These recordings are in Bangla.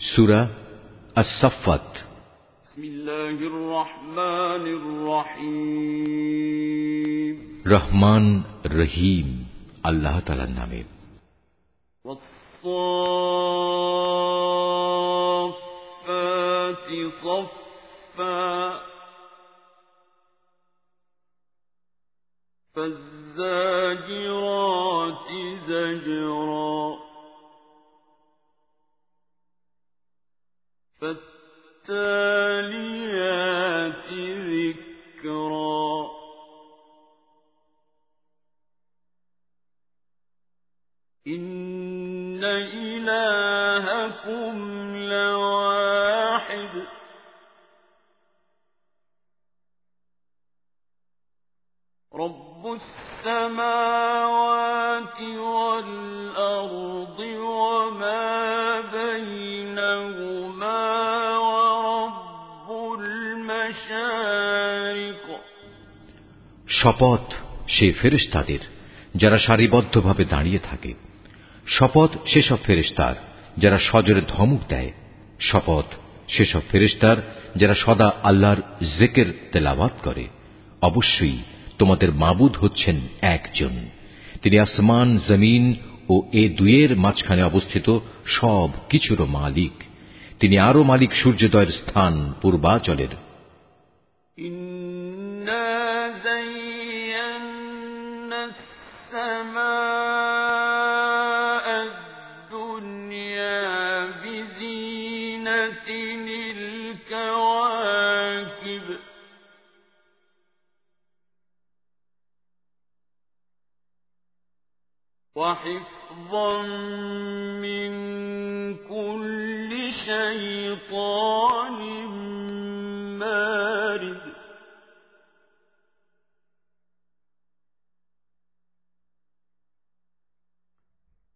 সুরা আসফাত রহমান রহিম আল্লাহ তালার নামে فالزاجرات زجرا فالتاليات ذكرا إن إلهكم لواحد رب السماوات والأرض وما শপথ সে ফেরেস্তাদের যারা সারিবদ্ধভাবে দাঁড়িয়ে থাকে। শপথ সেসব ফেরেস্তার যারা সজরে ধমক দেয়। শপথ সেসব ফেরেস্তার যারা সদা আল্লাহর জেকের তেলাওয়াত করে। অবশ্যই তোমাদের মাবুদ হচ্ছেন একজন। তিনি আসমান, জমিন ও এ দুয়ের মাঝখানে অবস্থিত সব কিছুরও মালিক। তিনি আরও মালিক সূর্যোদয়ের স্থান পূর্বাচলের। السماء الدنيا بزينة الكواكب وحفظا من كل شيطان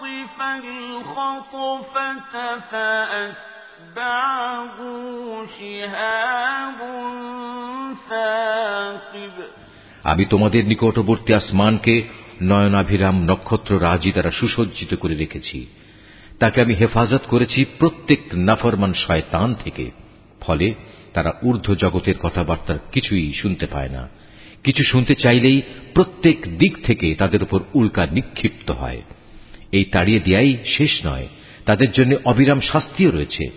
خطف الخطفة فأتى আমি তোমাদের নিকটবর্তী আসমানকে নয়নাভিরাম নক্ষত্র রাজি দ্বারা সুসজ্জিত করে রেখেছি তাকে আমি হেফাজত করেছি প্রত্যেক নাফরমান শয়তান থেকে ফলে তারা ঊর্ধ্ব জগতের কথাবার্তার কিছুই শুনতে পায় না কিছু শুনতে চাইলেই প্রত্যেক দিক থেকে তাদের উপর উল্কা নিক্ষিপ্ত হয় এই তাড়িয়ে দেয়াই শেষ নয় তাদের জন্য অবিরাম শাস্তিও রয়েছে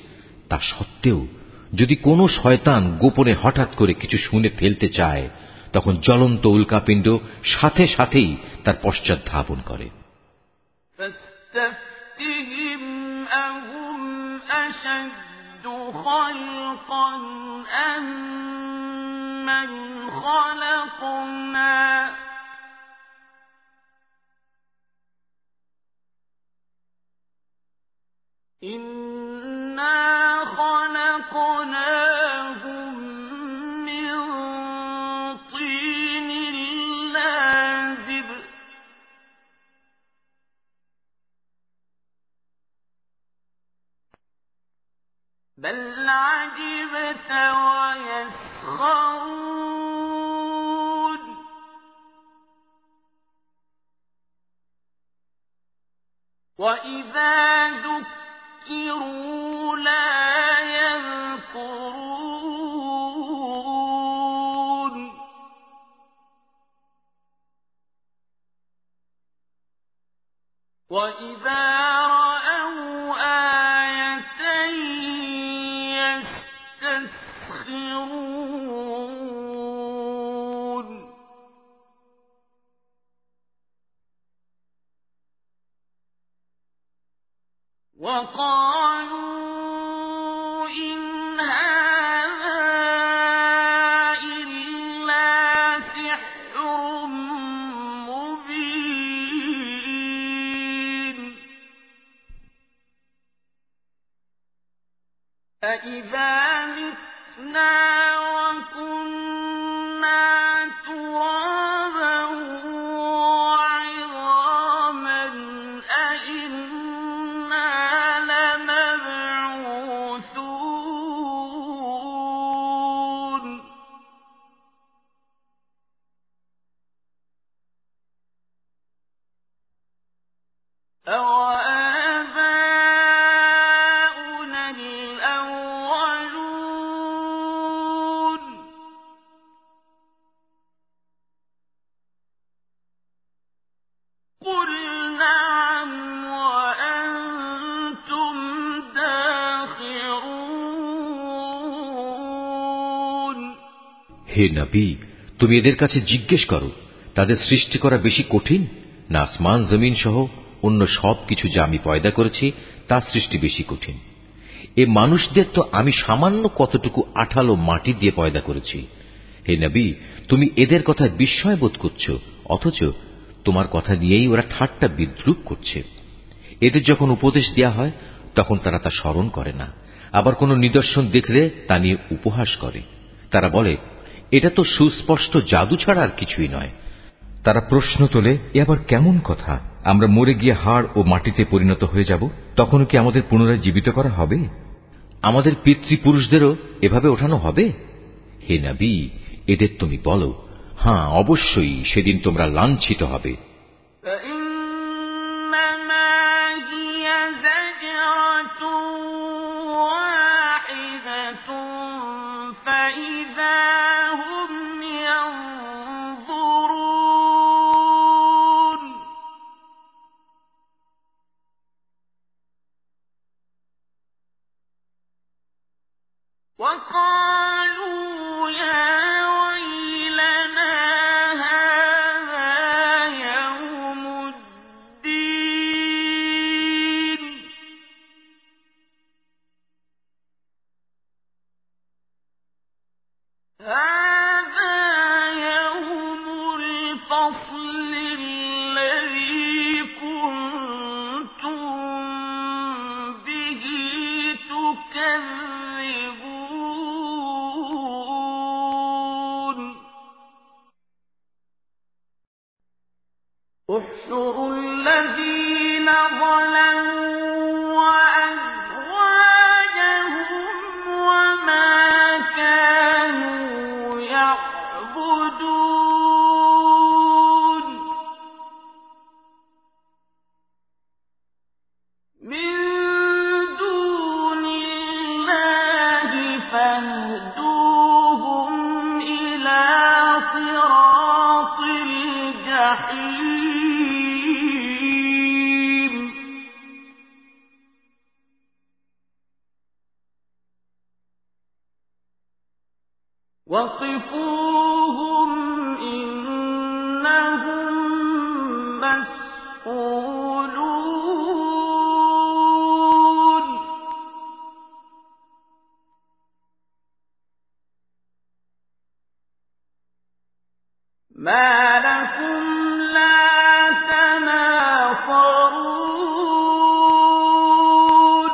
তা সত্ত্বেও যদি কোনো শয়তান গোপনে হঠাৎ করে কিছু শুনে ফেলতে চায় তখন জ্বলন্ত উল্কাপিণ্ড সাথে সাথেই তার পশ্চাৎ ধাপন করে خلقنا إنا خلقناهم من طين بل عجبت ويسخرون وإذا ذكر ذكروا لا يذكرون. وإذا নবী তুমি এদের কাছে জিজ্ঞেস করো, তাদের সৃষ্টি করা বেশি কঠিন? না আসমান, জমিন সহ অন্য সব কিছু যা আমি পয়দা করেছি, তার সৃষ্টি বেশি কঠিন। এ মানুষদের তো আমি সামান্য কতটুকু আঠালো মাটি দিয়ে পয়দা করেছি। হে নবী, তুমি এদের কথা বিস্ময় বোধ করছ, অথচ তোমার কথা নিয়েই ওরা ঠাট্টা বিদ্রুপ করছে। এদের যখন উপদেশ দেয়া হয়, তখন তারা তা স্মরণ করে না। আবার কোনো নিদর্শন দেখলে তা নিয়ে উপহাস করে। তারা বলে এটা তো সুস্পষ্ট জাদু ছাড়া আর কিছুই নয়। তারা প্রশ্ন তোলে, এ আবার কেমন কথা? আমরা মরে গিয়ে হাড় ও মাটিতে পরিণত হয়ে যাব তখন কি আমাদের পুনরায় জীবিত করা হবে? আমাদের পিতৃপুরুষদেরও এভাবে ওঠানো হবে? হে নবী, এদের তুমি বলো। হ্যাঁ অবশ্যই সেদিন তোমরা লাঞ্ছিত হবে। ما لكم لا تناصرون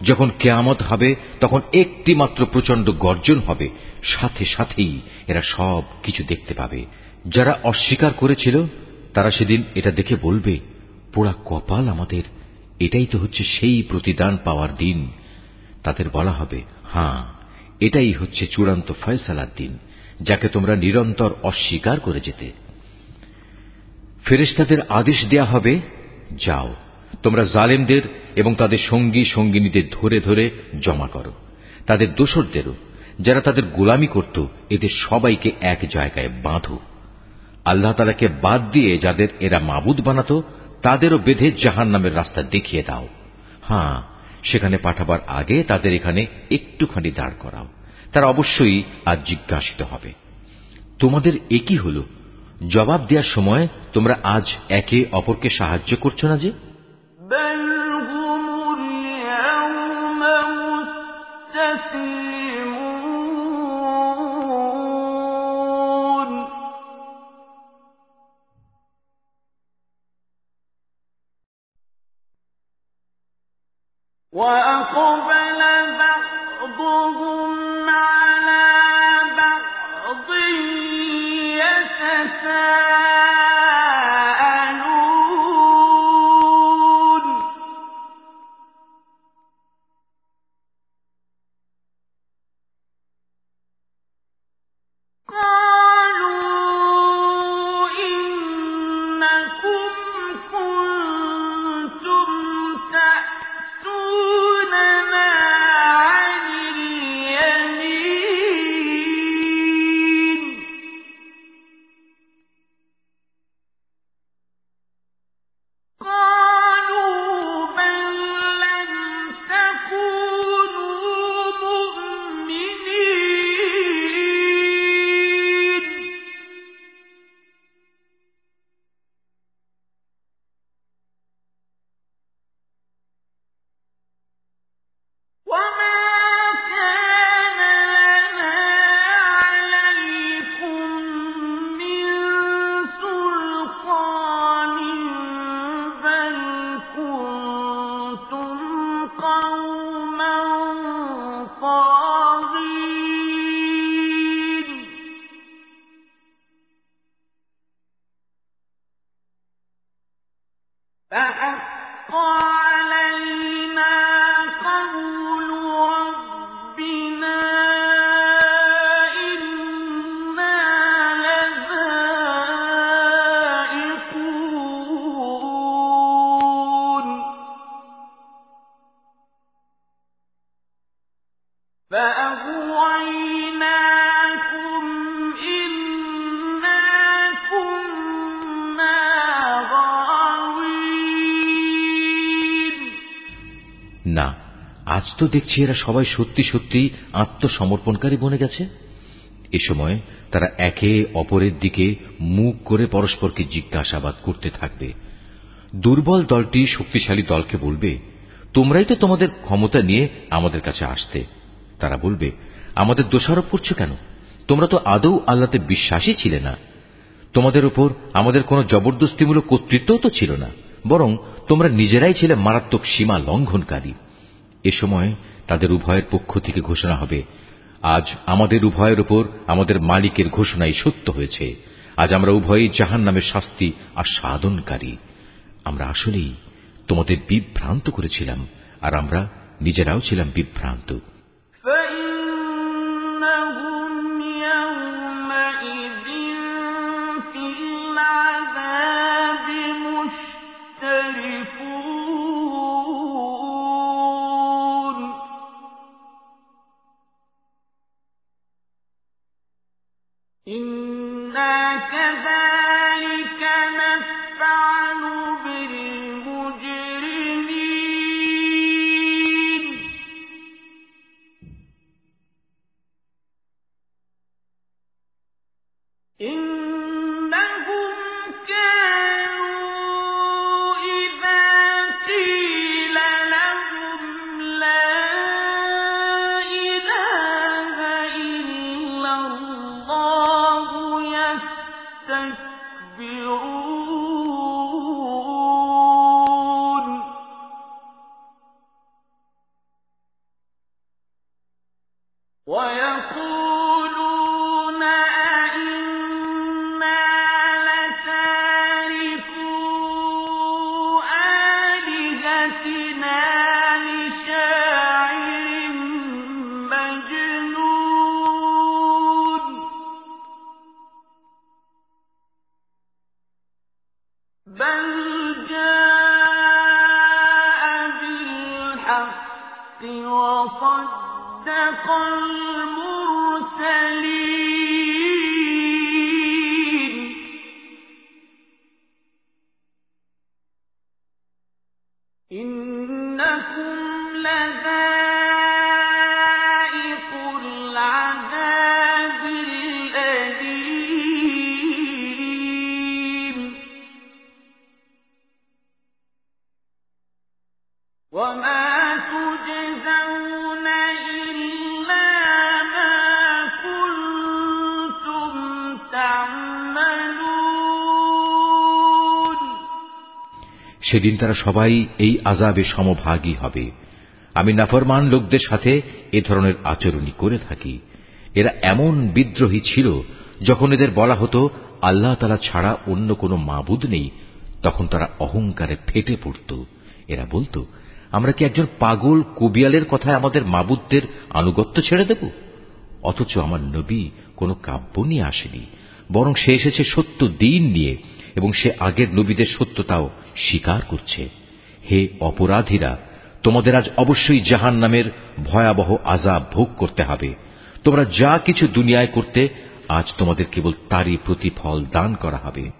যখন কেয়ামত হবে তখন একটি মাত্র প্রচন্ড গর্জন হবে সাথে সাথেই এরা সব কিছু দেখতে পাবে যারা অস্বীকার করেছিল তারা সেদিন এটা দেখে বলবে পোড়া কপাল আমাদের এটাই তো হচ্ছে সেই প্রতিদান পাওয়ার দিন তাদের বলা হবে হ্যাঁ এটাই হচ্ছে চূড়ান্ত ফয়সালার দিন যাকে তোমরা নিরন্তর অস্বীকার করে যেতে। ফেরেশতাদের আদেশ দেয়া হবে, যাও, তোমরা জালেমদের এবং তাদের সঙ্গী সঙ্গিনীদের ধরে ধরে জমা করো। তাদের দোসরদেরও যারা তাদের গোলামি করত, এদের সবাইকে এক জায়গায় বাঁধো। আল্লাহ তালাকে বাদ দিয়ে যাদের এরা মাবুদ বানাত, তাদেরও বেঁধে জাহান নামের রাস্তা দেখিয়ে দাও। হ্যাঁ সেখানে পাঠাবার আগে তাদের এখানে একটুখানি দাঁড় করাও। তারা অবশ্যই আজ জিজ্ঞাসিত হবে তোমাদের একই হল জবাব দেওয়ার সময় তোমরা আজ একে অপরকে সাহায্য করছো না যে بل هم اليوم مستسلمون وأقبل তো দেখছি এরা সবাই সত্যি সত্যি আত্মসমর্পণকারী বনে গেছে। এ সময় তারা একে অপরের দিকে মুখ করে পরস্পরকে জিজ্ঞাসাবাদ করতে থাকবে। দুর্বল দলটি শক্তিশালী দলকে বলবে, তোমরাই তো তোমাদের ক্ষমতা নিয়ে আমাদের কাছে আসতে। তারা বলবে, আমাদের দোষারোপ করছ কেন? তোমরা তো আদৌ আল্লাহতে বিশ্বাসী ছিলে না। তোমাদের উপর আমাদের কোনো জবরদস্তিমূলক কর্তৃত্বও তো ছিল না, বরং তোমরা নিজেরাই ছিলে মারাত্মক সীমা লঙ্ঘনকারী। এ সময় তাদের উভয়ের পক্ষ থেকে ঘোষণা হবে। আজ আমাদের উভয়ের উপর আমাদের মালিকের ঘোষণাই সত্য হয়েছে। আজ আমরা উভয়ই জাহান নামের শাস্তি আর সাধনকারী। আমরা আসলেই তোমাদের বিভ্রান্ত করেছিলাম, আর আমরা নিজেরাও ছিলাম বিভ্রান্ত। সেদিন তারা সবাই এই আজাবে সমভাগী হবে। আমি নাফরমান লোকদের সাথে এ ধরনের আচরণই করে থাকি। এরা এমন বিদ্রোহী ছিল, যখন এদের বলা হতো, আল্লাহ তালা ছাড়া অন্য কোনো মাবুদ নেই, তখন তারা অহংকারে ফেটে পড়ত। এরা বলতো, আমরা কি একজন পাগল কবিয়ালের কথায় আমাদের মাবুদদের আনুগত্য ছেড়ে দেব? অথচ আমার নবী কোনো কাব্য নিয়ে আসেনি, বরং সে এসেছে সত্য দিন নিয়ে। এবং সে আগের নবীদের সত্যতাও স্বীকার করছে। হে অপরাধীরা, তোমাদের আজ অবশ্যই জাহান নামের ভয়াবহ আজাব ভোগ করতে হবে। তোমরা যা কিছু দুনিয়ায় করতে, আজ তোমাদের কেবল তারই প্রতিফল দান করা হবে।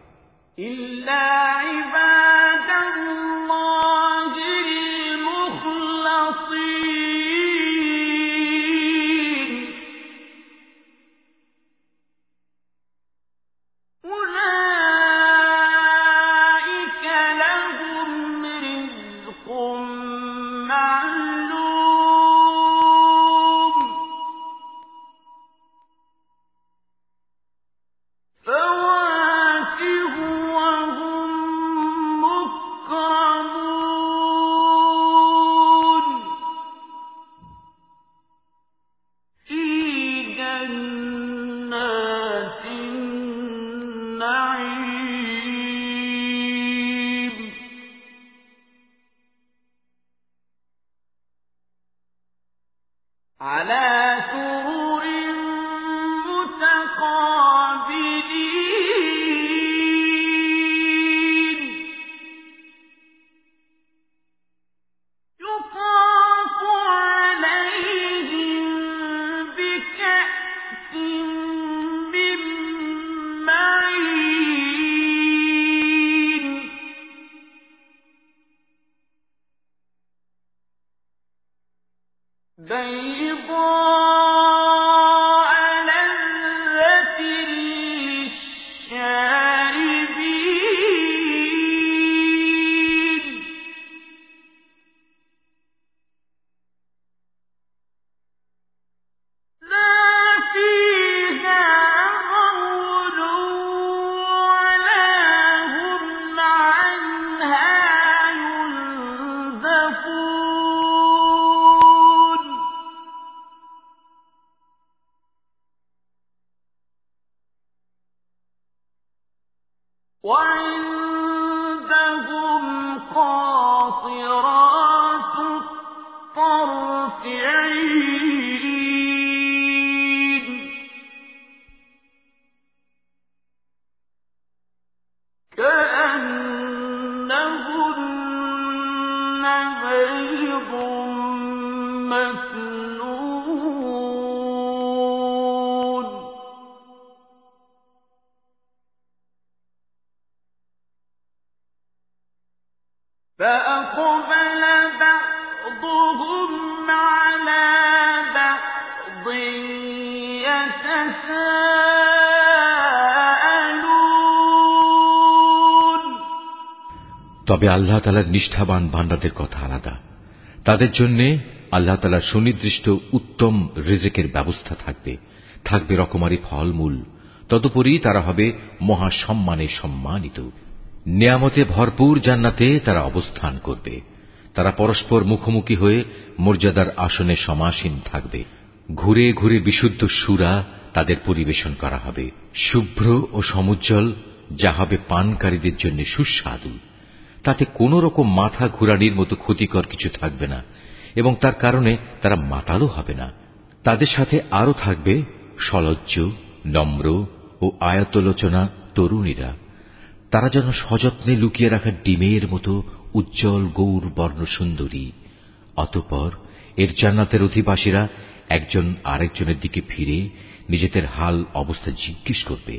তবে আল্লাহ তালার নিষ্ঠাবান বান্দাদের কথা আলাদা। তাদের জন্য আল্লাহ তালার সুনির্দিষ্ট উত্তম রিজেকের ব্যবস্থা থাকবে। থাকবে রকমারি ফলমূল। তদুপরি তারা হবে মহাসম্মানে সম্মানিত। নিয়ামতে ভরপুর জান্নাতে তারা অবস্থান করবে। তারা পরস্পর মুখোমুখি হয়ে মর্যাদার আসনে সমাসীন থাকবে। ঘুরে ঘুরে বিশুদ্ধ সুরা তাদের পরিবেশন করা হবে। শুভ্র ও সমুজ্জ্বল, যা হবে পানকারীদের জন্য সুস্বাদু। তাতে কোন রকম মাথা ঘুরানির মতো ক্ষতিকর কিছু থাকবে না, এবং তার কারণে তারা মাতালও হবে না। তাদের সাথে আরও থাকবে সলজ্জ, নম্র ও আয়তলোচনা তরুণীরা। তারা যেন সযত্নে লুকিয়ে রাখা ডিমের মতো উজ্জ্বল গৌর বর্ণ সুন্দরী। অতপর এর জান্নাতের অধিবাসীরা একজন আরেকজনের দিকে ফিরে নিজেদের হাল অবস্থা জিজ্ঞেস করবে।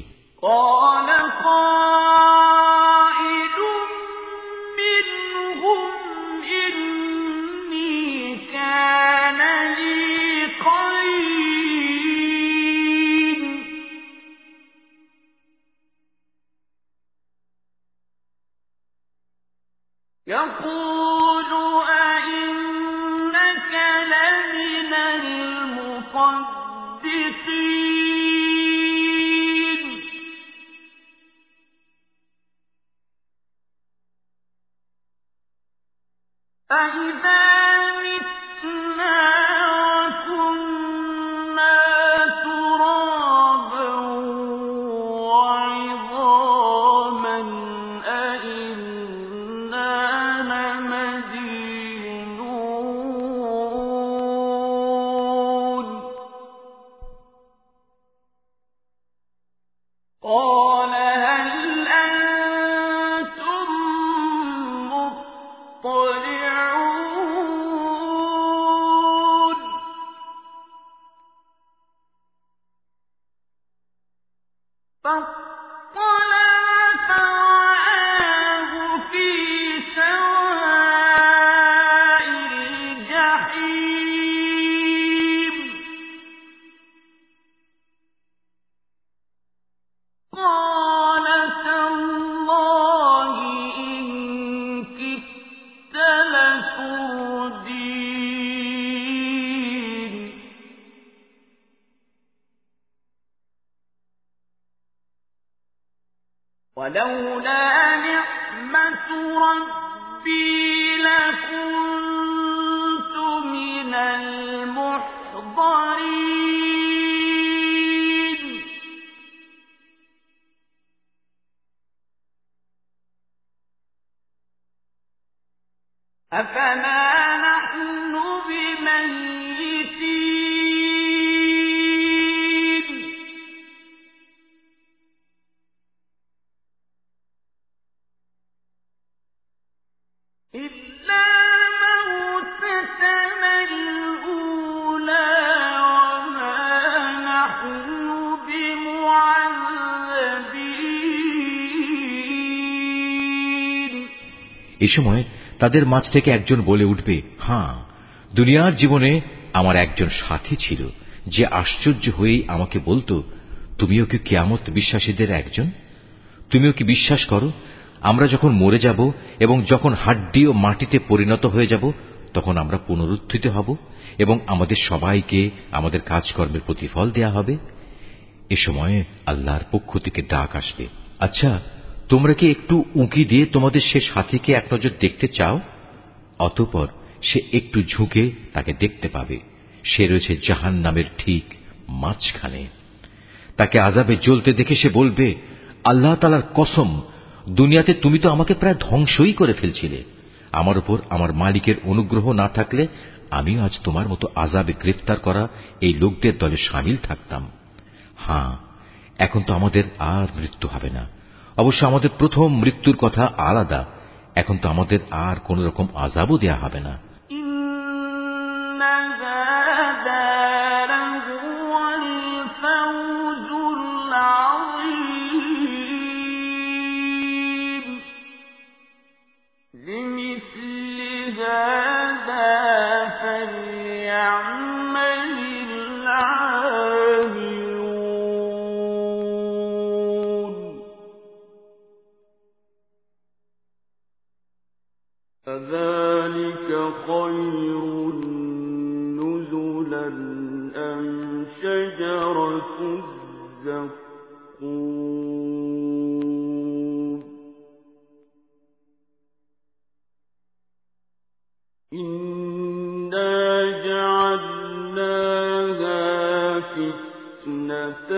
এ সময় তাদের মাঝ থেকে একজন বলে উঠবে হ্যাঁ দুনিয়ার জীবনে আমার একজন সাথী ছিল, যে আশ্চর্য হয়েই আমাকে বলতো, তুমিও কি কেয়ামত বিশ্বাসীদের একজন? তুমিও কি বিশ্বাস করো, আমরা যখন মরে যাব এবং যখন হাড্ডি ও মাটিতে পরিণত হয়ে যাব, তখন আমরা পুনরুত্থিত হব এবং আমাদের সবাইকে আমাদের কাজকর্মের প্রতিফল দেয়া হবে? এ সময়ে আল্লাহর পক্ষ থেকে ডাক আসবে আচ্ছা তোমরা কি একটু উঁকি দিয়ে তোমাদের সে সাথীকে এক নজর দেখতে চাও? অতপর সে একটু ঝুঁকে তাকে দেখতে পাবে। সে রয়েছে জাহান নামের ঠিক মাঝখানে। তাকে আজাবে জ্বলতে দেখে সে বলবে, আল্লাহ তালার কসম, দুনিয়াতে তুমি তো আমাকে প্রায় ধ্বংসই করে ফেলছিলে। আমার উপর আমার মালিকের অনুগ্রহ না থাকলে আমিও আজ তোমার মতো আজাবে গ্রেফতার করা এই লোকদের দলে সামিল থাকতাম। হ্যাঁ এখন তো আমাদের আর মৃত্যু হবে না। অবশ্য আমাদের প্রথম মৃত্যুর কথা আলাদা। এখন তো আমাদের আর কোন রকম আজাবও দেয়া হবে না। خير نزلا أم شجرة الزقوم. إنا جعلناها فتنة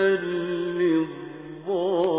للظالمين.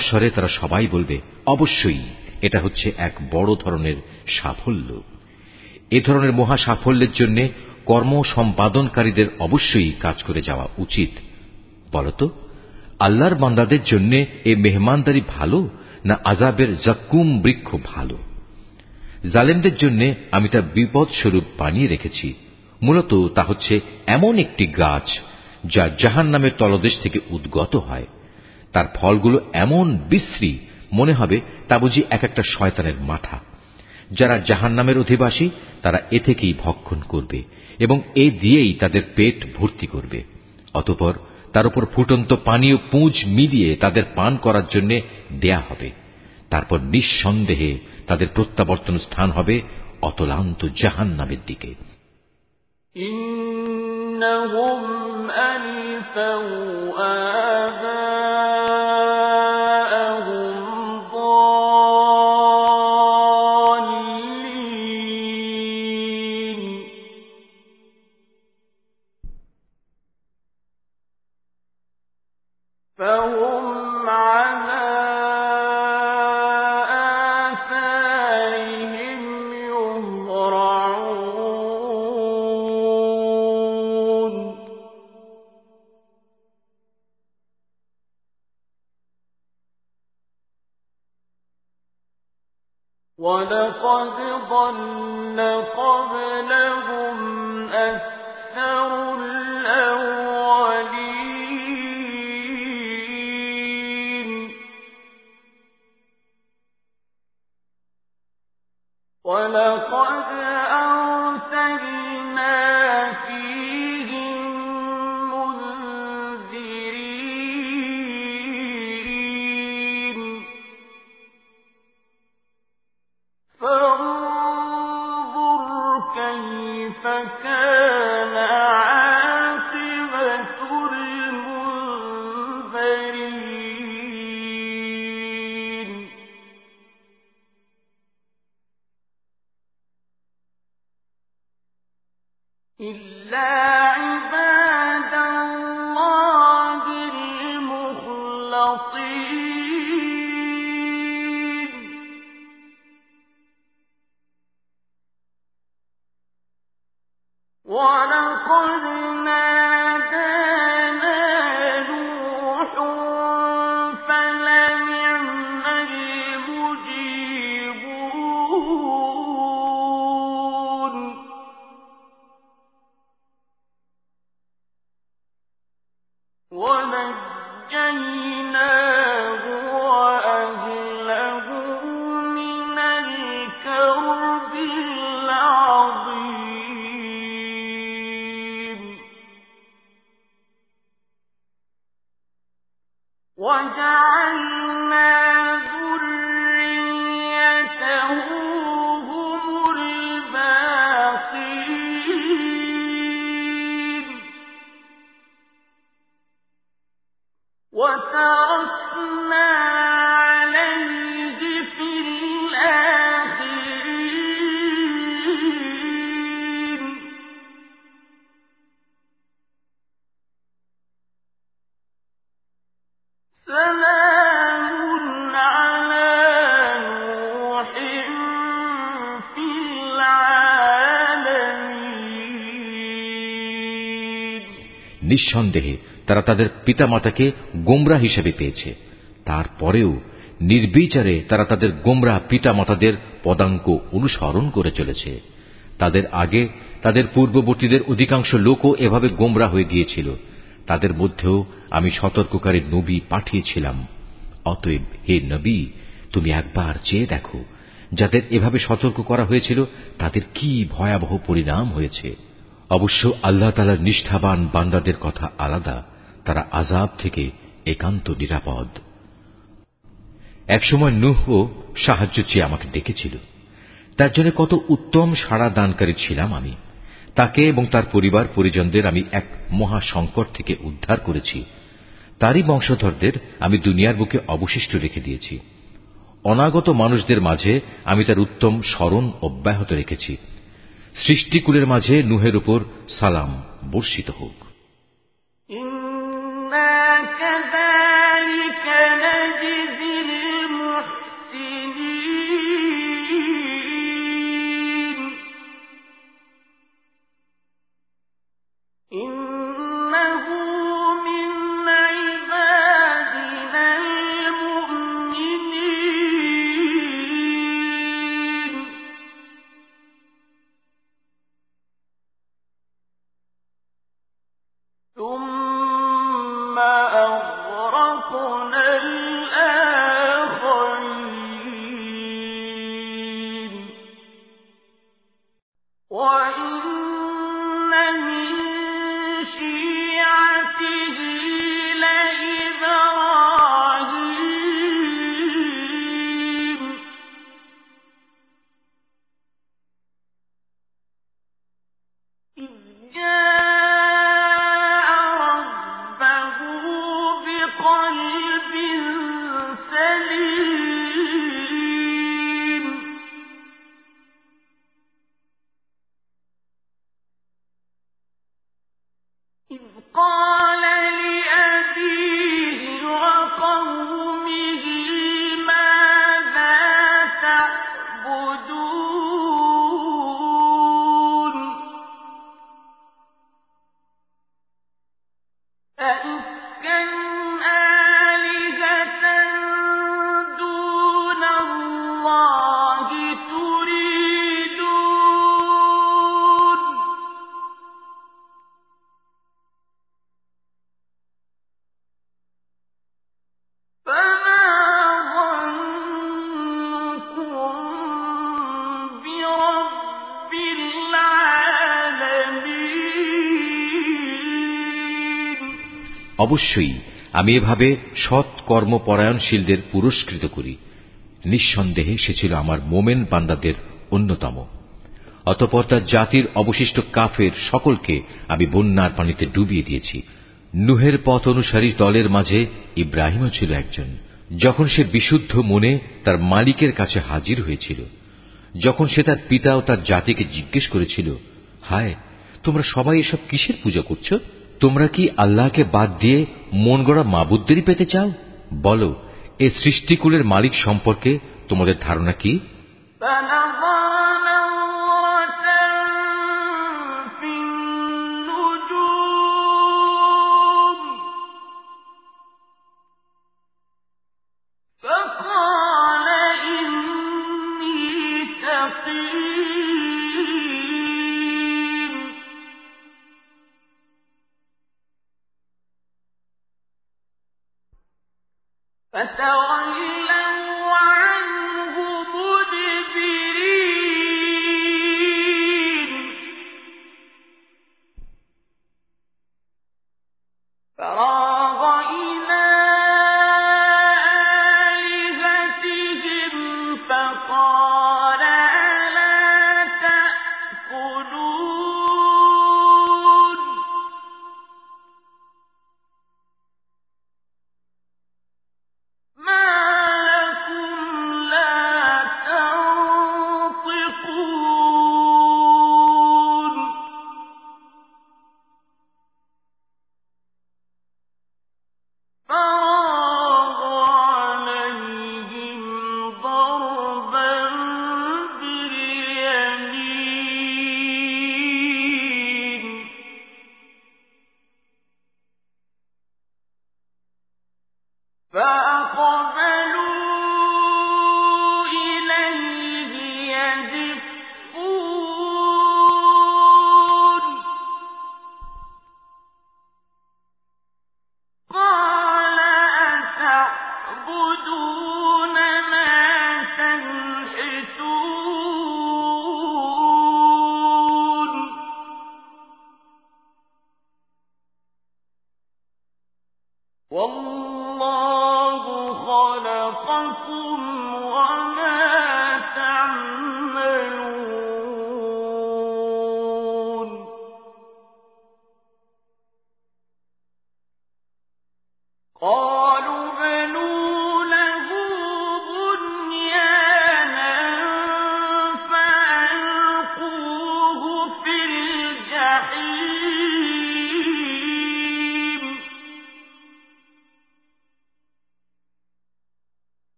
সমস্বরে তারা সবাই বলবে, অবশ্যই, এটা হচ্ছে এক বড় ধরনের সাফল্য। এ ধরনের মহা সাফল্যের জন্য কর্ম সম্পাদনকারীদের অবশ্যই কাজ করে যাওয়া উচিত। বলতো আল্লাহর বান্দাদের জন্য এ মেহমানদারি ভালো না আজাবের জাক্কুম বৃক্ষ ভালো? জালেমদের জন্য আমি তা বিপদ স্বরূপ বানিয়ে রেখেছি। মূলত তা হচ্ছে এমন একটি গাছ যা জাহান নামের তলদেশ থেকে উদ্গত হয়। তার ফলগুলো এমন বিশ্রী মনে হবে তা বুঝি এক একটা শয়তানের মাথা যারা জাহান নামের অধিবাসী তারা এ থেকেই ভক্ষণ করবে এবং এ দিয়েই তাদের পেট ভর্তি করবে অতপর তার উপর ফুটন্ত পানি ও পুঁজ মিলিয়ে তাদের পান করার জন্য দেয়া হবে তারপর নিঃসন্দেহে তাদের প্রত্যাবর্তন স্থান হবে অতলান্ত জাহান নামের দিকে إنهم ألفوا ولقد ولقد نادى নিঃসন্দেহে তারা তাদের পিতামাতাকে গোমরা হিসেবে পেয়েছে। তারপরেও নির্বিচারে তারা তাদের গোমরা পিতামাতাদের পদাঙ্ক অনুসরণ করে চলেছে। তাদের আগে তাদের পূর্ববর্তীদের অধিকাংশ লোকও এভাবে গোমরা হয়ে গিয়েছিল। তাদের মধ্যেও আমি সতর্ককারী নবী পাঠিয়েছিলাম। অতএব হে নবী, তুমি একবার চেয়ে দেখো, যাদের এভাবে সতর্ক করা হয়েছিল তাদের কি ভয়াবহ পরিণাম হয়েছে? অবশ্য আল্লাহ তালার নিষ্ঠাবান বান্দাদের কথা আলাদা, তারা আজাব থেকে একান্ত নিরাপদ। একসময় নুহও সাহায্য চেয়ে আমাকে ডেকেছিল। তার জন্য কত উত্তম সাড়া দানকারী ছিলাম আমি। তাকে এবং তার পরিবার, পরিজনদের আমি এক মহা সংকট থেকে উদ্ধার করেছি। তারই বংশধরদের আমি দুনিয়ার বুকে অবশিষ্ট রেখে দিয়েছি। অনাগত মানুষদের মাঝে আমি তার উত্তম স্মরণ অব্যাহত রেখেছি। সৃষ্টিকুলের মাঝে নুহের উপর সালাম বর্ষিত হোক إنا كذلك نجزي অবশ্যই আমি এভাবে সৎ কর্মপরায়ণশীলদের পুরস্কৃত করি। নিঃসন্দেহে সে ছিল আমার মোমেন বান্দাদের অন্যতম। অতপর তার জাতির অবশিষ্ট কাফের সকলকে আমি বন্যার পানিতে ডুবিয়ে দিয়েছি। নুহের পথ অনুসারী দলের মাঝে ইব্রাহিমও ছিল একজন। যখন সে বিশুদ্ধ মনে তার মালিকের কাছে হাজির হয়েছিল, যখন সে তার পিতা ও তার জাতিকে জিজ্ঞেস করেছিল, হায়, তোমরা সবাই এসব কিসের পূজা করছ? তোমরা কি আল্লাহকে বাদ দিয়ে মন গড়া মাবুদ্দেরই পেতে চাও? বলো, এ সৃষ্টিকুলের মালিক সম্পর্কে তোমাদের ধারণা কি?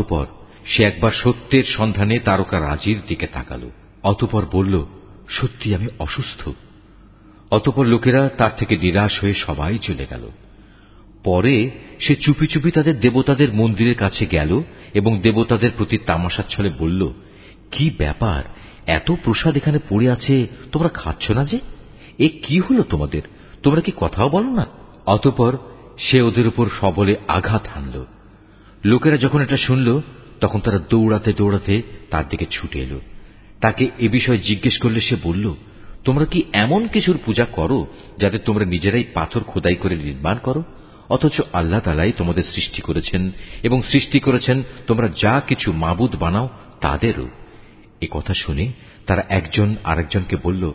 অতপর সে একবার সত্যের সন্ধানে তারকা রাজির দিকে তাকাল। অতপর বলল, সত্যি আমি অসুস্থ। অতপর লোকেরা তার থেকে নিরাশ হয়ে সবাই চলে গেল। পরে সে চুপি চুপি তাদের দেবতাদের মন্দিরের কাছে গেল এবং দেবতাদের প্রতি তামাশার ছলে বলল, কি ব্যাপার? এত প্রসাদ এখানে পড়ে আছে, তোমরা খাচ্ছ না যে? এ কি হলো তোমাদের? তোমরা কি কথাও বলো না? অতপর সে ওদের উপর সবলে আঘাত হানল লোকেরা যখন এটা শুনল, তখন তারা দৌড়াতে দৌড়াতে তার দিকে ছুটে এলো। তাকে এ বিষয়ে জিজ্ঞেস করলে সে বলল, তোমরা কি এমন কিছুর পূজা করো যাতে তোমরা নিজেরাই পাথর খোদাই করে নির্মাণ করো? অথচ আল্লাহ তালাই তোমাদের সৃষ্টি করেছেন এবং সৃষ্টি করেছেন তোমরা যা কিছু মাবুদ বানাও তাদেরও। এ কথা শুনে তারা একজন আরেকজনকে বলল,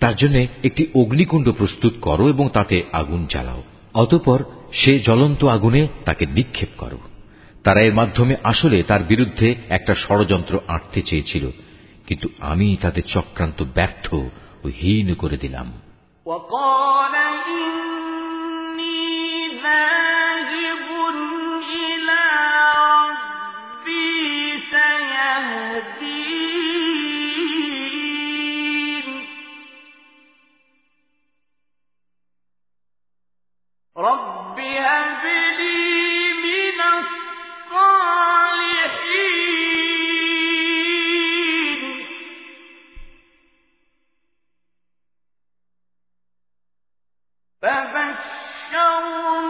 তার জন্য একটি অগ্নিকুণ্ড প্রস্তুত করো এবং তাতে আগুন জ্বালাও। অতপর সে জ্বলন্ত আগুনে তাকে নিক্ষেপ করো। তারা এর মাধ্যমে আসলে তার বিরুদ্ধে একটা ষড়যন্ত্র আঁটতে চেয়েছিল কিন্তু আমি তাদের চক্রান্ত ব্যর্থ ও হীন করে দিলাম وقال إني ذاهب إلى ربي سيهدين رب هب لي فبشرناه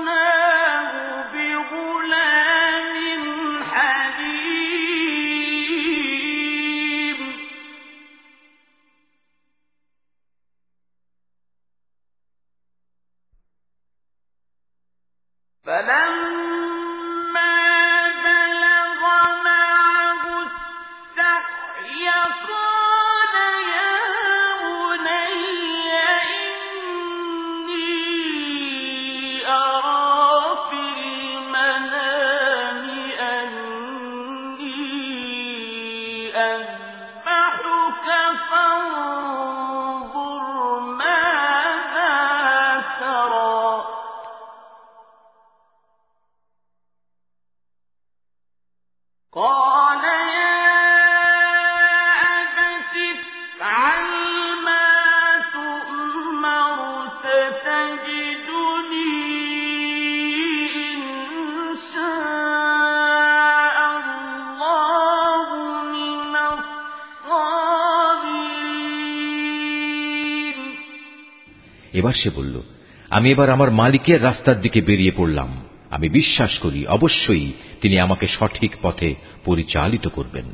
এবার সে বলল, আমি এবার আমার মালিকের রাস্তার দিকে বেরিয়ে পড়লাম। আমি বিশ্বাস করি, অবশ্যই তিনি আমাকে সঠিক পথে পরিচালিত করবেন।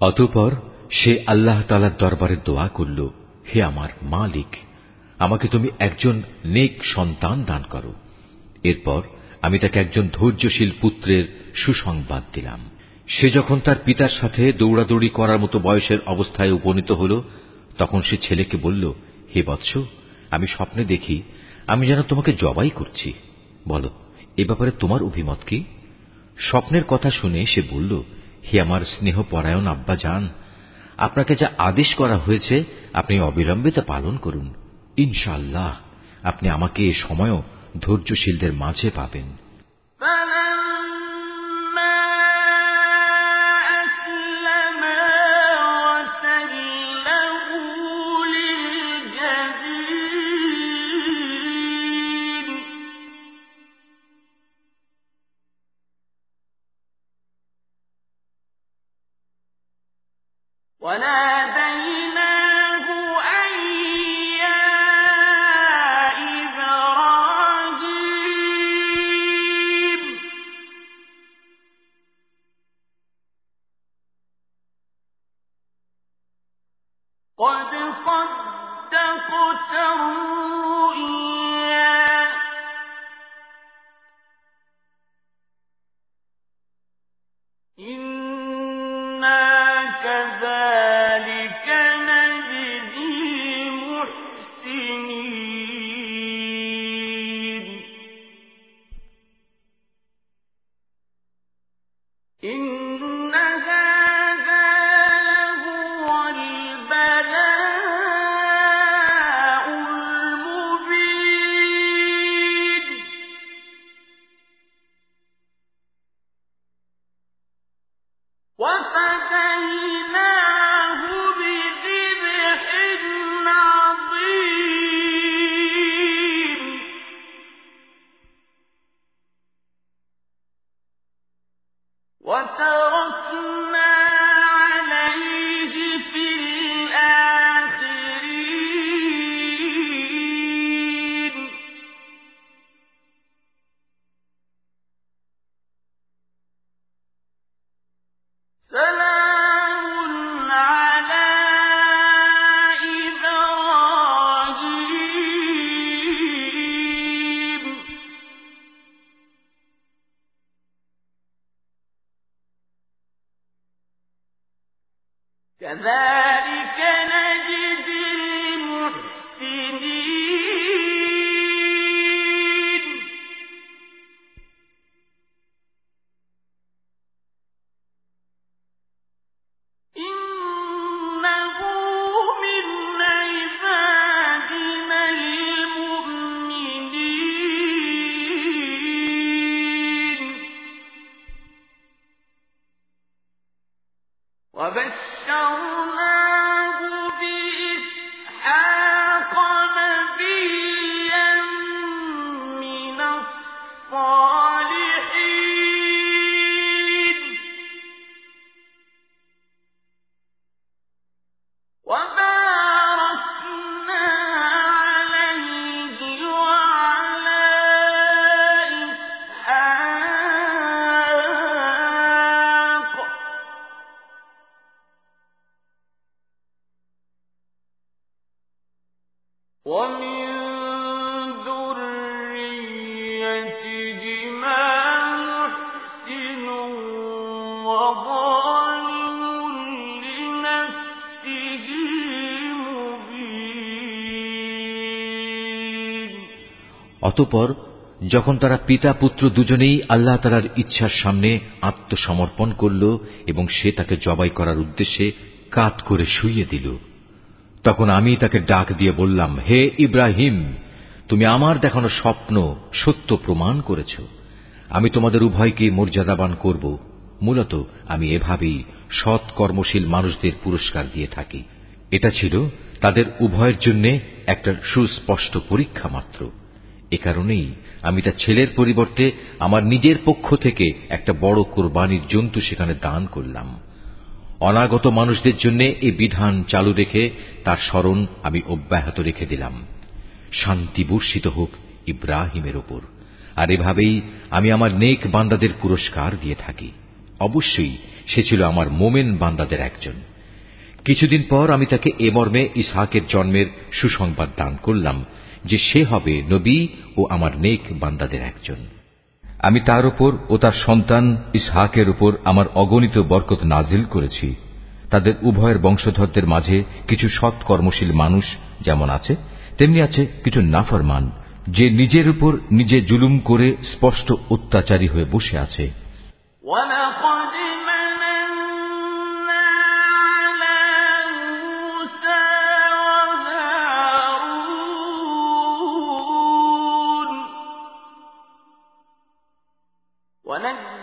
অতঃপর সে আল্লাহ তালার দরবারে দোয়া করল, হে আমার মালিক, আমাকে তুমি একজন নেক সন্তান দান করো। এরপর আমি তাকে একজন ধৈর্যশীল পুত্রের সুসংবাদ দিলাম। সে যখন তার পিতার সাথে দৌড়াদৌড়ি করার মতো বয়সের অবস্থায় উপনীত হল, তখন সে ছেলেকে বলল, হে বৎস আমি স্বপ্নে দেখি, আমি যেন তোমাকে জবাই করছি। বলো, এ ব্যাপারে তোমার অভিমত কি? স্বপ্নের কথা শুনে সে বলল, হে আমার স্নেহপরায়ণ আব্বা যান আপনাকে যা আদেশ করা হয়েছে, আপনি অবিলম্বে তা পালন করুন। ইনশাআল্লাহ, আপনি আমাকে এ সময়ও ধৈর্যশীলদের মাঝে পাবেন। وناديناه অতপর, যখন তারা পিতা পুত্র দুজনেই আল্লাহ তালার ইচ্ছার সামনে আত্মসমর্পণ করল এবং সে তাকে জবাই করার উদ্দেশ্যে কাত করে শুইয়ে দিল, তখন আমি তাকে ডাক দিয়ে বললাম, হে ইব্রাহিম, তুমি আমার দেখানো স্বপ্ন সত্য প্রমাণ করেছ। আমি তোমাদের উভয়কে মর্যাদাবান করব। মূলত আমি এভাবেই সৎ কর্মশীল মানুষদের পুরস্কার দিয়ে থাকি। এটা ছিল তাদের উভয়ের জন্য একটা সুস্পষ্ট পরীক্ষা মাত্র। এ কারণেই আমি তার ছেলের পরিবর্তে আমার নিজের পক্ষ থেকে একটা বড় কোরবানির জন্তু সেখানে দান করলাম। অনাগত মানুষদের জন্য এই বিধান চালু রেখে তার স্মরণ আমি অব্যাহত রেখে দিলাম। শান্তি বর্ষিত হোক ইব্রাহিমের ওপর। আর এভাবেই আমি আমার নেক বান্দাদের পুরস্কার দিয়ে থাকি। অবশ্যই সে ছিল আমার মোমেন বান্দাদের একজন। কিছুদিন পর আমি তাকে এ মর্মে ইসহাকের জন্মের সুসংবাদ দান করলাম। যে সে হবে নবী ও আমার নেক বান্দাদের একজন। আমি তার উপর ও তার সন্তান ইসহাকের উপর আমার অগণিত বরকত নাজিল করেছি। তাদের উভয়ের বংশধরদের মাঝে কিছু সৎ কর্মশীল মানুষ যেমন আছে, তেমনি আছে কিছু নাফরমান, যে নিজের উপর নিজে জুলুম করে স্পষ্ট অত্যাচারী হয়ে বসে আছে। ونجنا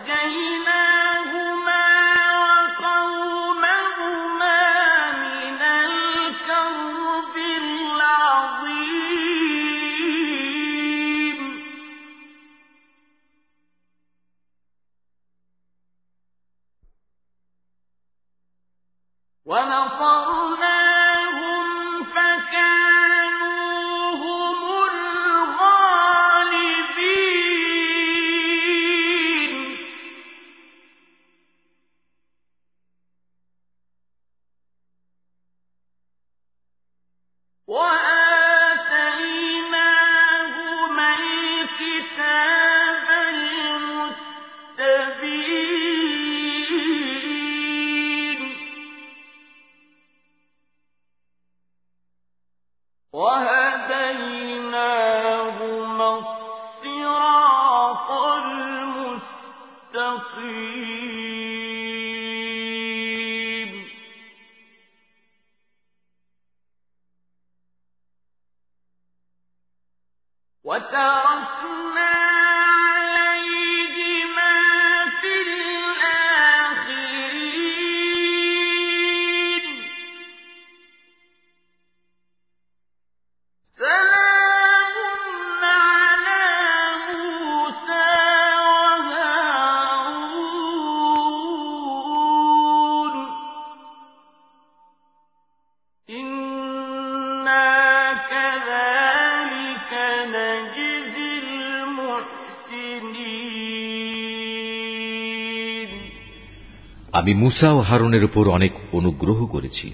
আমি মুসা ও হারুনের উপর অনেক অনুগ্রহ করেছি।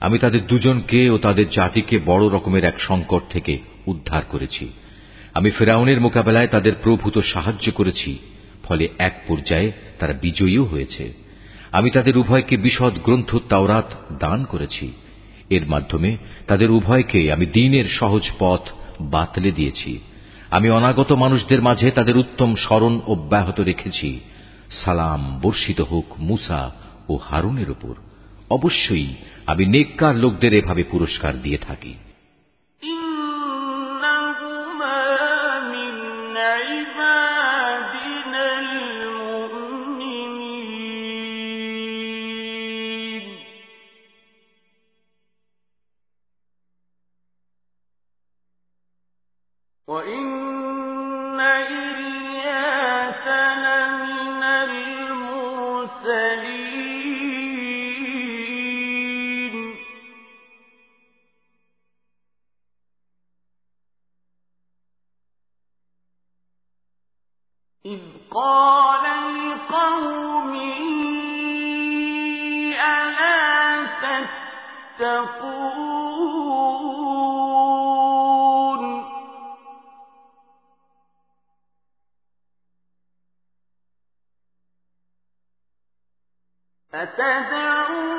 আমি তাদের দুজনকে ও তাদের জাতিকে বড় রকমের এক সংকট থেকে উদ্ধার করেছি। আমি ফেরাউনের মোকাবেলায় তাদের প্রভূত সাহায্য করেছি, ফলে এক পর্যায়ে তারা বিজয়ীও হয়েছে। আমি তাদের উভয়কে বিশদ গ্রন্থ তাওরাত দান করেছি। এর মাধ্যমে তাদের উভয়কে আমি দিনের সহজ পথ বাতলে দিয়েছি। আমি অনাগত মানুষদের মাঝে তাদের উত্তম স্মরণ অব্যাহত রেখেছি। সালাম বর্ষিত হোক মুসা ও হারুনের উপর। অবশ্যই আমি নেককার লোকদের এভাবে পুরস্কার দিয়ে থাকি। أتدعون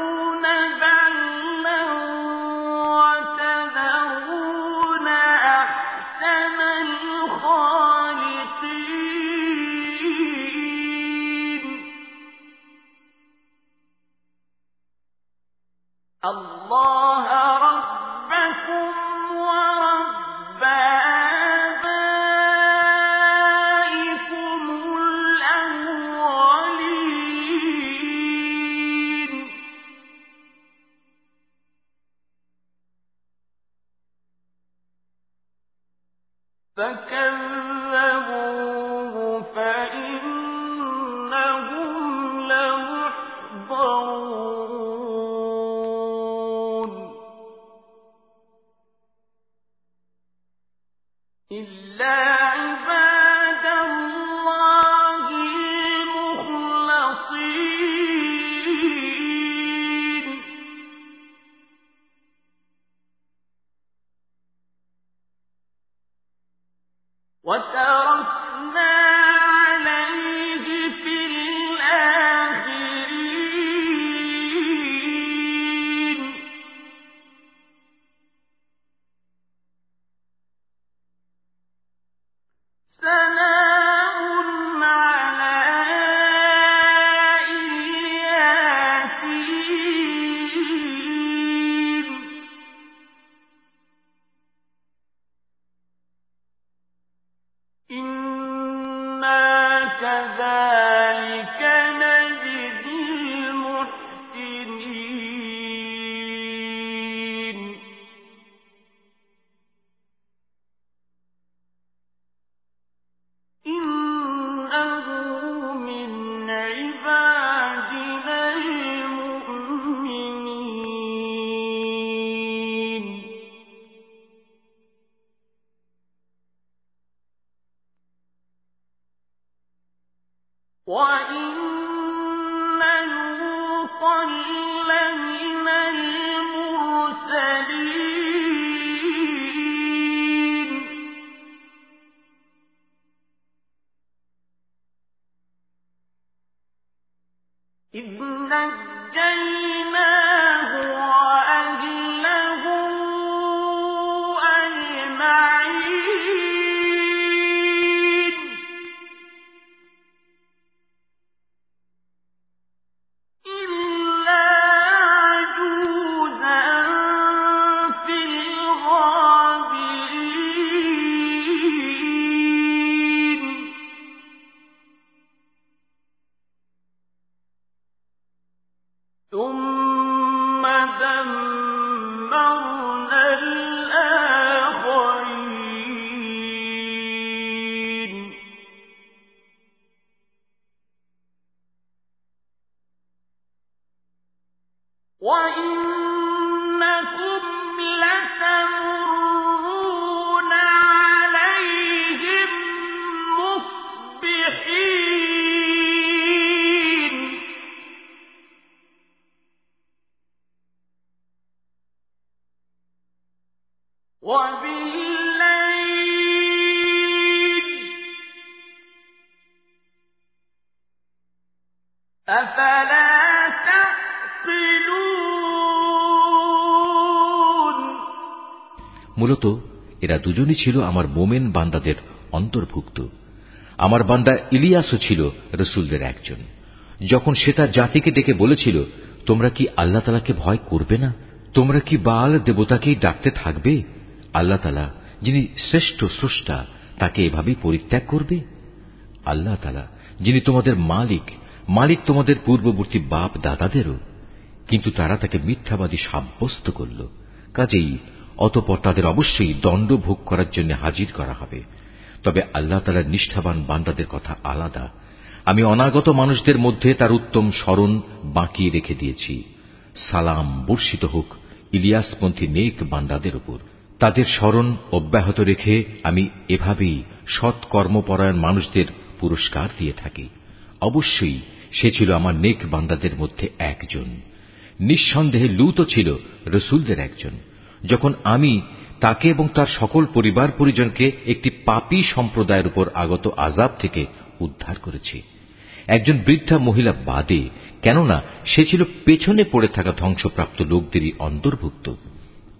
দুজনই ছিল আমার মোমেন বান্দাদের অন্তর্ভুক্ত। আমার বান্দা ইলিয়াসও ছিল রসুলদের একজন। যখন সে তার জাতিকে ডেকে বলেছিল, তোমরা কি আল্লাহ তালাকে ভয় করবে না? তোমরা কি বাল দেবতাকেই ডাকতে থাকবে? আল্লাহ তালা, যিনি শ্রেষ্ঠ স্রষ্টা, তাকে এভাবেই পরিত্যাগ করবে? আল্লাহ তালা, যিনি তোমাদের মালিক মালিক তোমাদের পূর্ববর্তী বাপ দাদাদেরও কিন্তু তারা তাকে মিথ্যাবাদী সাব্যস্ত করল। কাজেই অতপর তাদের অবশ্যই দণ্ড ভোগ করার জন্য হাজির করা হবে। তবে আল্লাহ তালার নিষ্ঠাবান বান্দাদের কথা আলাদা। আমি অনাগত মানুষদের মধ্যে তার উত্তম স্মরণ বাঁকিয়ে রেখে দিয়েছি। সালাম বর্ষিত হোক ইলিয়াসপন্থী নেক বান্দাদের উপর। তাদের স্মরণ অব্যাহত রেখে আমি এভাবেই সৎ কর্মপরায়ণ মানুষদের পুরস্কার দিয়ে থাকি। অবশ্যই সে ছিল আমার নেক বান্দাদের মধ্যে একজন। নিঃসন্দেহে লুত ছিল রসুলদের একজন। যখন আমি তাকে এবং তার সকল পরিবার পরিজনকে একটি পাপী সম্প্রদায়ের উপর আগত আজাব থেকে উদ্ধার করেছি। একজন বৃদ্ধা মহিলা বাদে, কেননা সে ছিল পেছনে পড়ে থাকা ধ্বংসপ্রাপ্ত লোকদেরই অন্তর্ভুক্ত।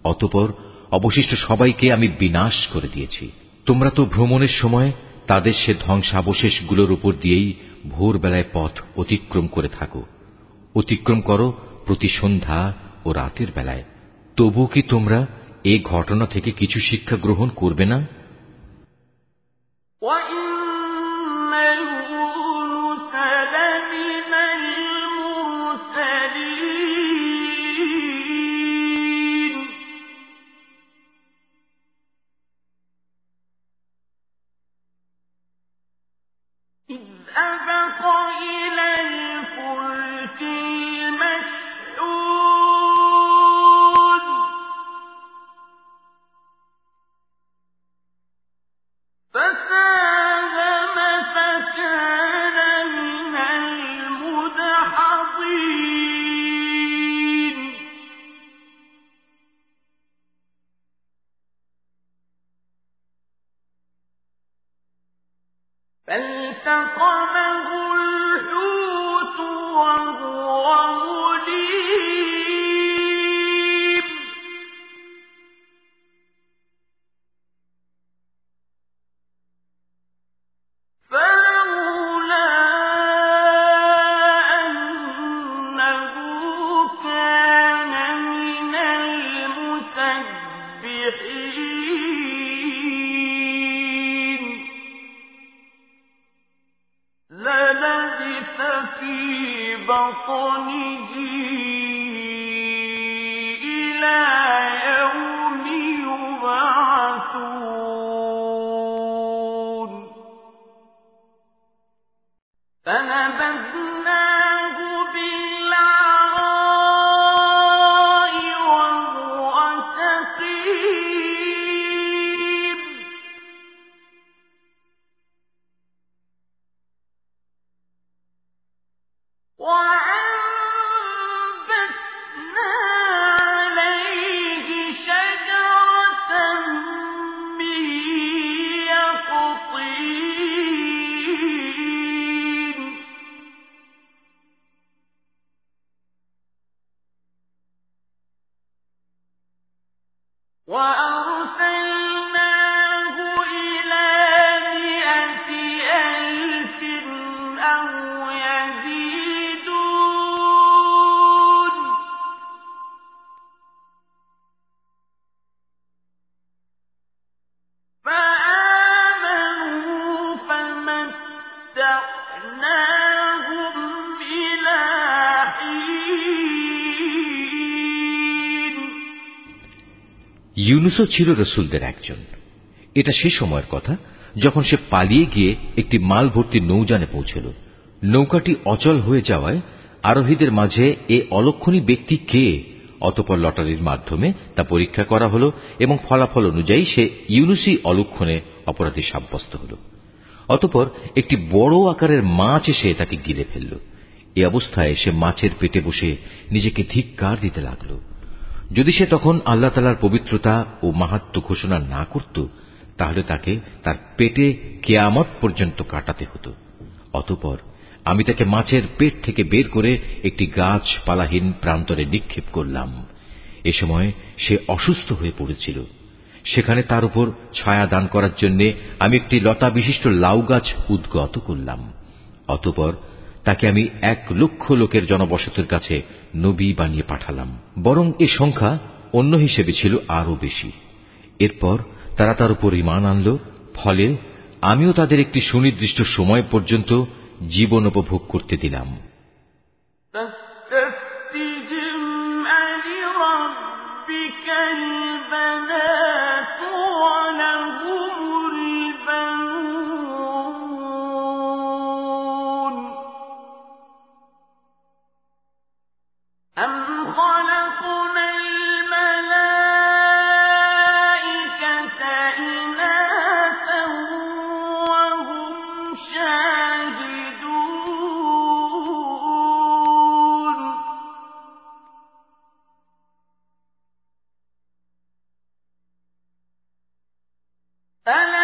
অতপর অবশিষ্ট সবাইকে আমি বিনাশ করে দিয়েছি। তোমরা তো ভ্রমণের সময় তাদের সে ধ্বংসাবশেষগুলোর উপর দিয়েই ভোরবেলায় পথ অতিক্রম করে থাকো। অতিক্রম করো প্রতি সন্ধ্যা ও রাতের বেলায়। তবু কি তোমরা এ ঘটনা থেকে কিছু শিক্ষা গ্রহণ করবে না? ইউনুসও ছিল রসুলদের একজন। এটা সে সময়ের কথা, যখন সে পালিয়ে গিয়ে একটি মাল ভর্তি নৌজানে পৌঁছল। নৌকাটি অচল হয়ে যাওয়ায় আরোহীদের মাঝে এ অলক্ষণী ব্যক্তি কে, অতপর লটারির মাধ্যমে তা পরীক্ষা করা হল এবং ফলাফল অনুযায়ী সে ইউনুসি অলক্ষণে অপরাধী সাব্যস্ত হল। অতপর একটি বড় আকারের মাছ এসে তাকে গিলে ফেলল। এ অবস্থায় সে মাছের পেটে বসে নিজেকে ধিক্কার দিতে লাগল। যদি সে তখন আল্লাহ তালার পবিত্রতা ও মাহাত্ম ঘোষণা না করত, তাহলে তাকে তার পেটে কেয়ামত পর্যন্ত কাটাতে হতো। অতপর আমি তাকে মাছের পেট থেকে বের করে একটি গাছ পালাহীন প্রান্তরে নিক্ষেপ করলাম। এ সময় সে অসুস্থ হয়ে পড়েছিল। সেখানে তার উপর ছায়া দান করার জন্য আমি একটি লতা বিশিষ্ট লাউ গাছ উদ্গত করলাম। অতপর তাকে আমি এক লক্ষ লোকের জনবসতির কাছে নবী বানিয়ে পাঠালাম। বরং এ সংখ্যা অন্য হিসেবে ছিল আরও বেশি। এরপর তারা তার উপর ইমান আনল, ফলে আমিও তাদের একটি সুনির্দিষ্ট সময় পর্যন্ত জীবন উপভোগ করতে দিলাম। ربك البنات فلا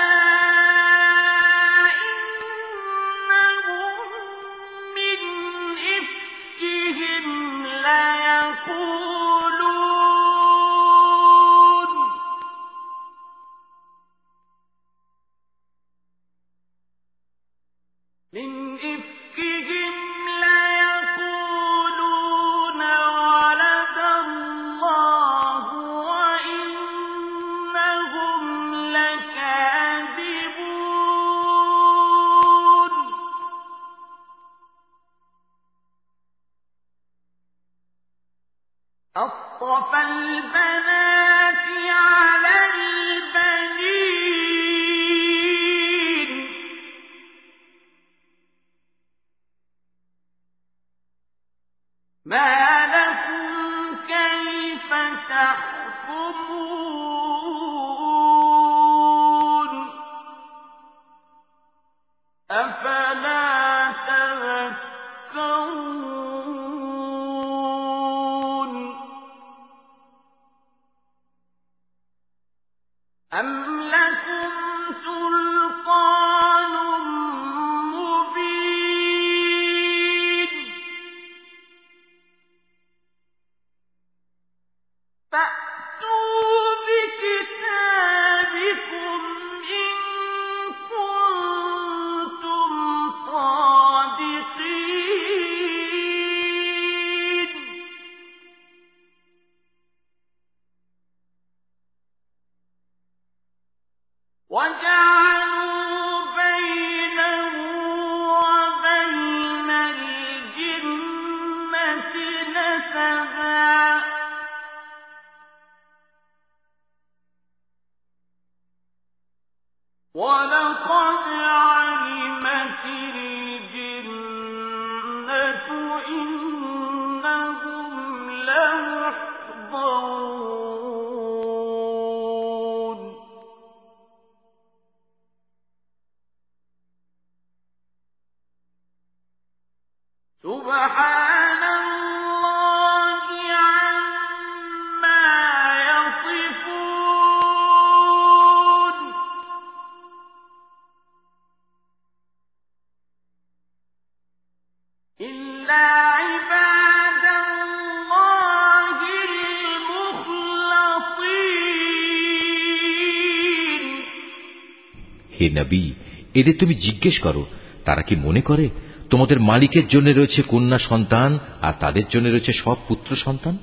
এদের তুমি জিজ্ঞেস করো, তারা কি মনে করে তোমাদের মালিকের জন্য রয়েছে কন্যা সন্তান আর তাদের জন্য রয়েছে সব পুত্র সন্তান?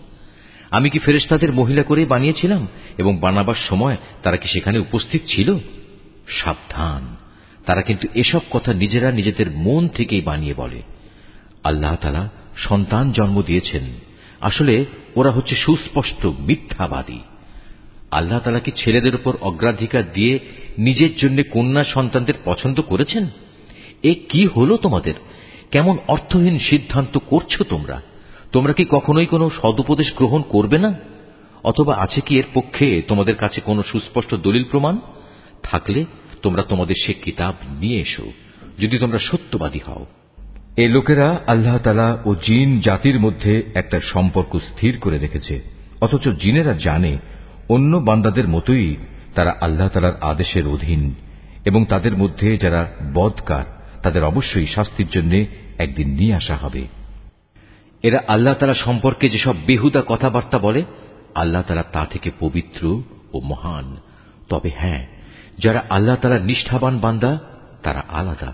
আমি কি ফেরেশতাদের মহিলা করে বানিয়েছিলাম এবং বানাবার সময় তারা কি সেখানে উপস্থিত ছিল? সাবধান, তারা কিন্তু এসব কথা নিজেরা নিজেদের মন থেকেই বানিয়ে বলে। আল্লাহ তালা সন্তান জন্ম দিয়েছেন। আসলে ওরা হচ্ছে সুস্পষ্ট মিথ্যাবাদী। আল্লাহ তালা কি ছেলেদের উপর অগ্রাধিকার দিয়ে নিজের জন্য কন্যা সন্তানদের পছন্দ করেছেন? এ কি হলো তোমাদের? কেমন অর্থহীন সিদ্ধান্ত করছ তোমরা? তোমরা কি কখনোই কোনো সদুপদেশ গ্রহণ করবে না? অথবা আছে কি এর পক্ষে তোমাদের কাছে কোনো সুস্পষ্ট দলিল প্রমাণ? থাকলে তোমরা তোমাদের সে কিতাব নিয়ে এসো, যদি তোমরা সত্যবাদী হও। এ লোকেরা আল্লাহ তালা ও জিন জাতির মধ্যে একটা সম্পর্ক স্থির করে রেখেছে, অথচ জিনেরা জানে অন্য বান্দাদের মতোই তারা আল্লাহ তালার আদেশের অধীন এবং তাদের মধ্যে যারা বদকার, তাদের অবশ্যই শাস্তির জন্য একদিন নিয়ে আসা হবে। এরা আল্লাহ তালা সম্পর্কে যেসব বেহুদা কথাবার্তা বলে, আল্লাহ তালা তা থেকে পবিত্র ও মহান। তবে হ্যাঁ যারা আল্লাহ তালার নিষ্ঠাবান বান্দা, তারা আলাদা।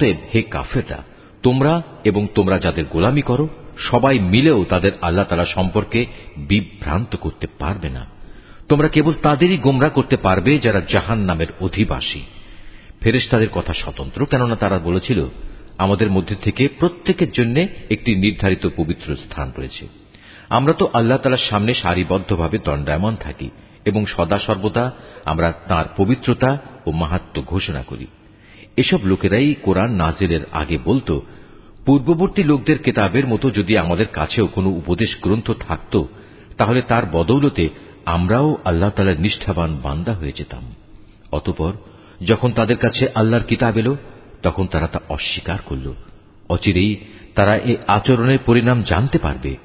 অতএব হে কাফেররা, তোমরা এবং তোমরা যাদের গোলামি করো, সবাই মিলেও তাদের আল্লাহ তালা সম্পর্কে বিভ্রান্ত করতে পারবে না। তোমরা কেবল তাদেরই গোমরা করতে পারবে যারা জাহান নামের অধিবাসী। ফেরেশ তাদের কথা স্বতন্ত্র, কেননা তারা বলেছিল, আমাদের মধ্যে থেকে প্রত্যেকের জন্য একটি নির্ধারিত পবিত্র স্থান রয়েছে। আমরা তো আল্লাহ তালার সামনে সারিবদ্ধভাবে দণ্ডায়মান থাকি এবং সদা সর্বদা আমরা তার পবিত্রতা ও মাহাত্ম ঘোষণা করি। এসব লোকেরাই কোরআন নাজিলের আগে বলতো পূর্ববর্তী লোকদের কেতাবের মতো যদি আমাদের কাছেও কোনো উপদেশ গ্রন্থ থাকত তাহলে তার বদৌলতে আমরাও আল্লাহ তালার নিষ্ঠাবান বান্দা হয়ে যেতাম অতপর যখন তাদের কাছে আল্লাহর কিতাব এলো তখন তারা তা অস্বীকার করল অচিরেই তারা এই আচরণের পরিণাম জানতে পারবে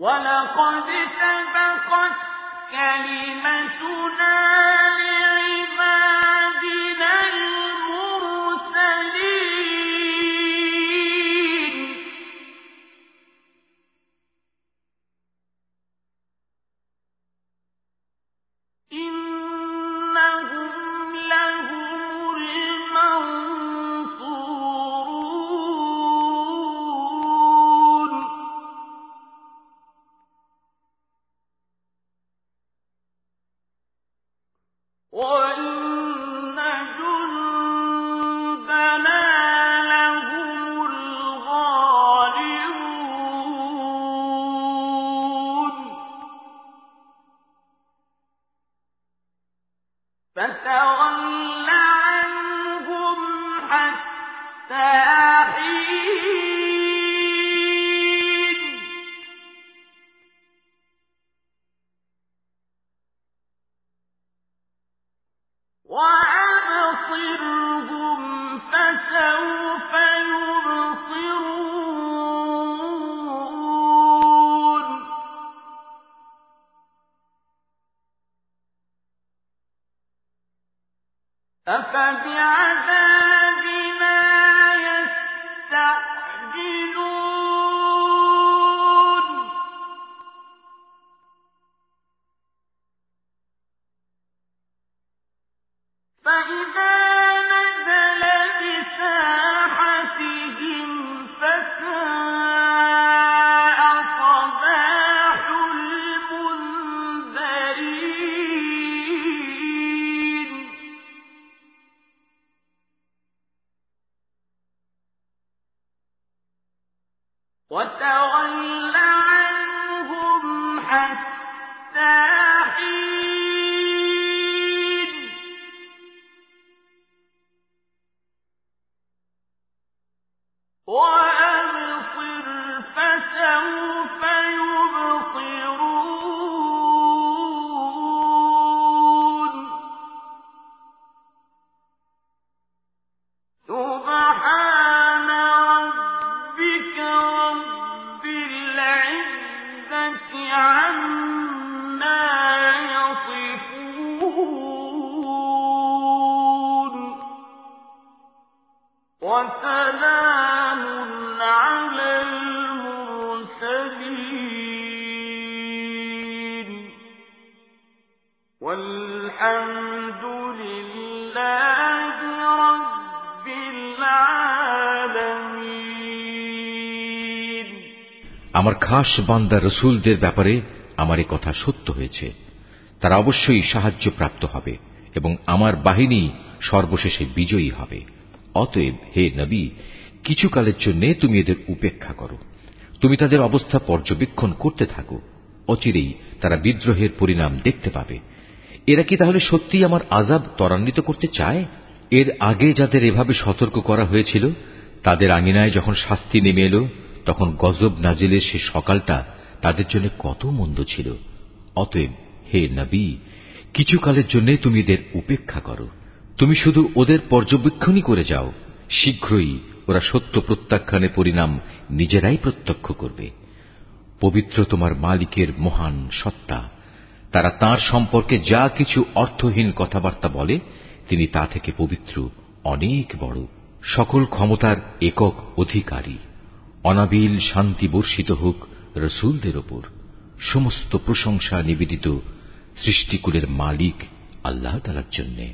وَلَقَدْ سَبَقَتْ كَلِمَتُنَا لِعِبَادِنَا وَتَوَلَّ عَنْهُمْ حَتَّىٰ حِينٍ আমার খাস বান্দা রসুলদের ব্যাপারে আমার এ কথা সত্য হয়েছে। তারা অবশ্যই সাহায্য প্রাপ্ত হবে এবং আমার বাহিনী সর্বশেষে বিজয়ী হবে। অতএব হে নবী, কিছু কালের জন্য তুমি এদের উপেক্ষা করো। তুমি তাদের অবস্থা পর্যবেক্ষণ করতে থাকো। অচিরেই তারা বিদ্রোহের পরিণাম দেখতে পাবে। এরা কি তাহলে সত্যি আমার আজাব ত্বরান্বিত করতে চায়? এর আগে যাদের এভাবে সতর্ক করা হয়েছিল, তাদের আঙিনায় যখন শাস্তি নেমে এলো, তখন গজব নাজিলের সে সকালটা তাদের জন্য কত মন্দ ছিল। অতএব হে নবী কিছু কালের জন্য তুমি এদের উপেক্ষা করো। তুমি শুধু ওদের পর্যবেক্ষণই করে যাও। শীঘ্রই ওরা সত্য প্রত্যাখ্যানের পরিণাম নিজেরাই প্রত্যক্ষ করবে। পবিত্র তোমার মালিকের মহান সত্তা। তারা তার সম্পর্কে যা কিছু অর্থহীন কথাবার্তা বলে, তিনি তা থেকে পবিত্র, অনেক বড়, সকল ক্ষমতার একক অধিকারী। অনাবিল শান্তি বর্ষিত হোক রসুলদের ওপর। সমস্ত প্রশংসা নিবেদিত সৃষ্টিকুলের মালিক আল্লাহ তালার জন্যে।